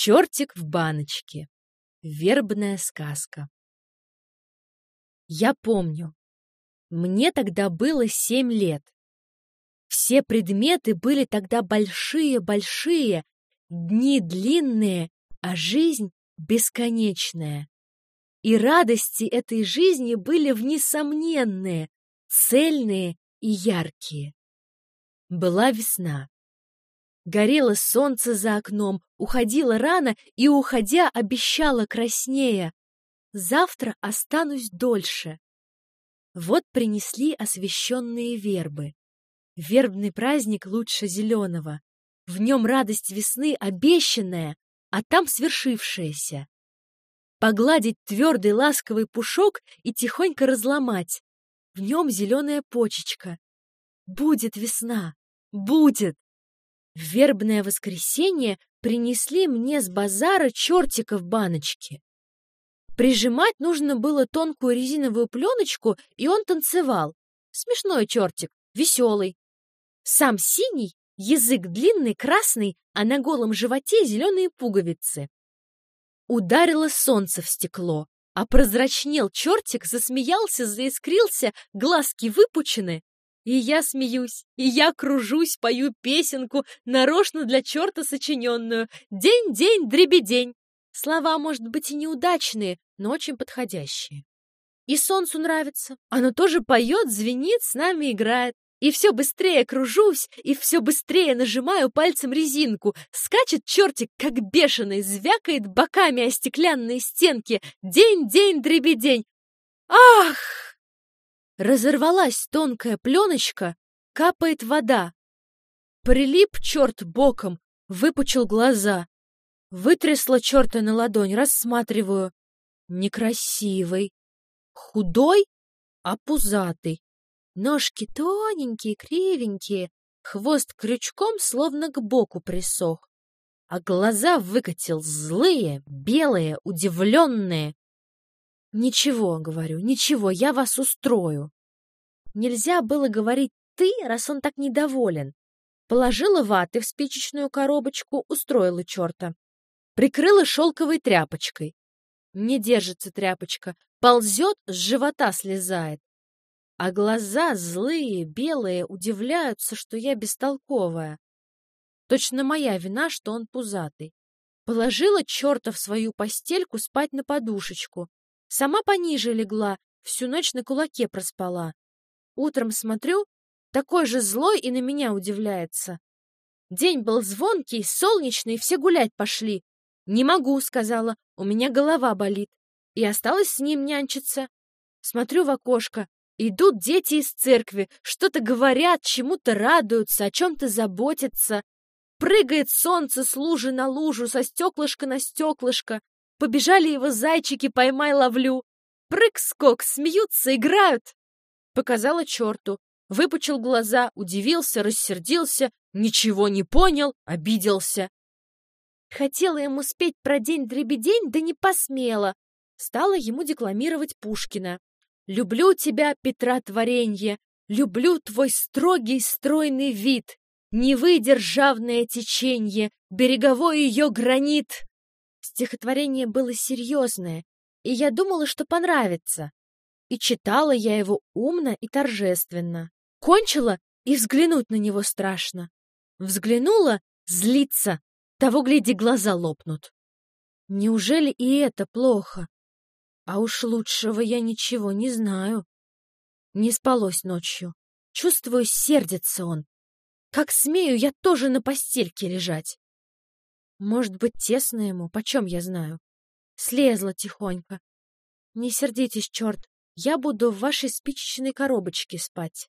Чертик в баночке. Вербная сказка. Я помню. Мне тогда было семь лет. Все предметы были тогда большие-большие, дни длинные, а жизнь бесконечная. И радости этой жизни были в несомненные, цельные и яркие. Была весна. Горело солнце за окном, уходила рано и, уходя, обещала краснее. Завтра останусь дольше. Вот принесли освещенные вербы. Вербный праздник лучше зеленого. В нем радость весны обещанная, а там свершившаяся. Погладить твердый ласковый пушок и тихонько разломать. В нем зеленая почечка. Будет весна, будет! В вербное воскресенье принесли мне с базара чертика в баночке. Прижимать нужно было тонкую резиновую пленочку, и он танцевал. Смешной чертик, веселый. Сам синий, язык длинный, красный, а на голом животе зеленые пуговицы. Ударило солнце в стекло, а прозрачнел чертик, засмеялся, заискрился, глазки выпучены. И я смеюсь, и я кружусь, пою песенку, нарочно для черта сочиненную. День-день, дребедень. Слова, может быть, и неудачные, но очень подходящие. И солнцу нравится. Оно тоже поет, звенит, с нами играет. И все быстрее кружусь, и все быстрее нажимаю пальцем резинку. Скачет чертик, как бешеный, звякает боками о стеклянные стенки. День-день, дребедень. Ах! Разорвалась тонкая пленочка, капает вода. Прилип черт боком, выпучил глаза. Вытрясла черта на ладонь, рассматриваю. Некрасивый. Худой, а пузатый. Ножки тоненькие, кривенькие, хвост крючком словно к боку присох. А глаза выкатил злые, белые, удивленные. «Ничего, — говорю, — ничего, я вас устрою». Нельзя было говорить «ты», раз он так недоволен. Положила ваты в спичечную коробочку, устроила черта. Прикрыла шелковой тряпочкой. Не держится тряпочка, ползет, с живота слезает. А глаза злые, белые, удивляются, что я бестолковая. Точно моя вина, что он пузатый. Положила черта в свою постельку спать на подушечку. Сама пониже легла, всю ночь на кулаке проспала. Утром смотрю, такой же злой и на меня удивляется. День был звонкий, солнечный, все гулять пошли. «Не могу», — сказала, — «у меня голова болит». И осталась с ним нянчиться. Смотрю в окошко. Идут дети из церкви, что-то говорят, чему-то радуются, о чем-то заботятся. Прыгает солнце с лужи на лужу, со стеклышка на стеклышко. Побежали его зайчики, поймай, ловлю. Прыг-скок, смеются, играют. Показала черту. Выпучил глаза, удивился, рассердился, ничего не понял, обиделся. Хотела ему спеть про день-дребедень, да не посмела. Стала ему декламировать Пушкина. «Люблю тебя, Петра творенье, люблю твой строгий стройный вид, Невы державное теченье, береговой ее гранит, Стихотворение было серьезное, и я думала, что понравится. И читала я его умно и торжественно. Кончила, и взглянуть на него страшно. Взглянула — злиться, того, гляди, глаза лопнут. Неужели и это плохо? А уж лучшего я ничего не знаю. Не спалось ночью. Чувствую, сердится он. Как смею я тоже на постельке лежать? Может быть, тесно ему, почем я знаю. Слезла тихонько. Не сердитесь, черт, я буду в вашей спичечной коробочке спать.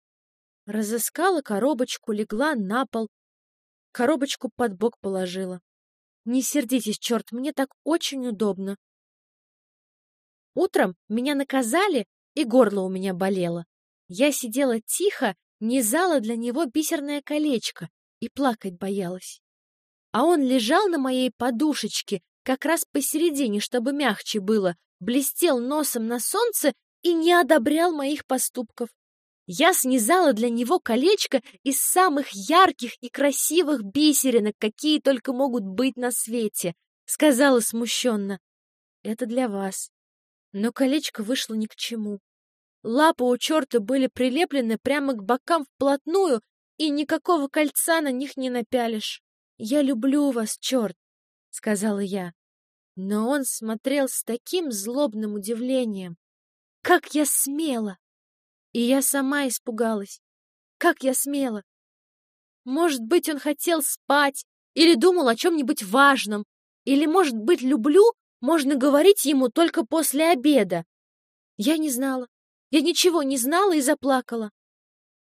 Разыскала коробочку, легла на пол. Коробочку под бок положила. Не сердитесь, черт, мне так очень удобно. Утром меня наказали, и горло у меня болело. Я сидела тихо, низала для него бисерное колечко и плакать боялась а он лежал на моей подушечке, как раз посередине, чтобы мягче было, блестел носом на солнце и не одобрял моих поступков. Я снизала для него колечко из самых ярких и красивых бисеринок, какие только могут быть на свете. сказала смущенно. Это для вас. Но колечко вышло ни к чему. Лапы у черта были прилеплены прямо к бокам вплотную, и никакого кольца на них не напялишь. «Я люблю вас, черт!» — сказала я. Но он смотрел с таким злобным удивлением. Как я смела! И я сама испугалась. Как я смела! Может быть, он хотел спать или думал о чем-нибудь важном, или, может быть, люблю, можно говорить ему только после обеда. Я не знала. Я ничего не знала и заплакала.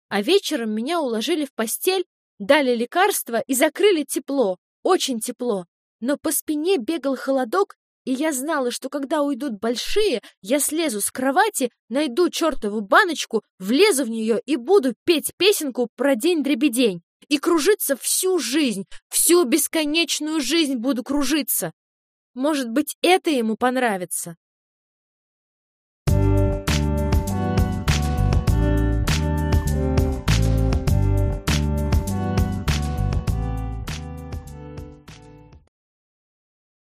А вечером меня уложили в постель, дали лекарства и закрыли тепло, очень тепло. Но по спине бегал холодок, и я знала, что когда уйдут большие, я слезу с кровати, найду чертову баночку, влезу в нее и буду петь песенку про день-дребедень. И кружиться всю жизнь, всю бесконечную жизнь буду кружиться. Может быть, это ему понравится.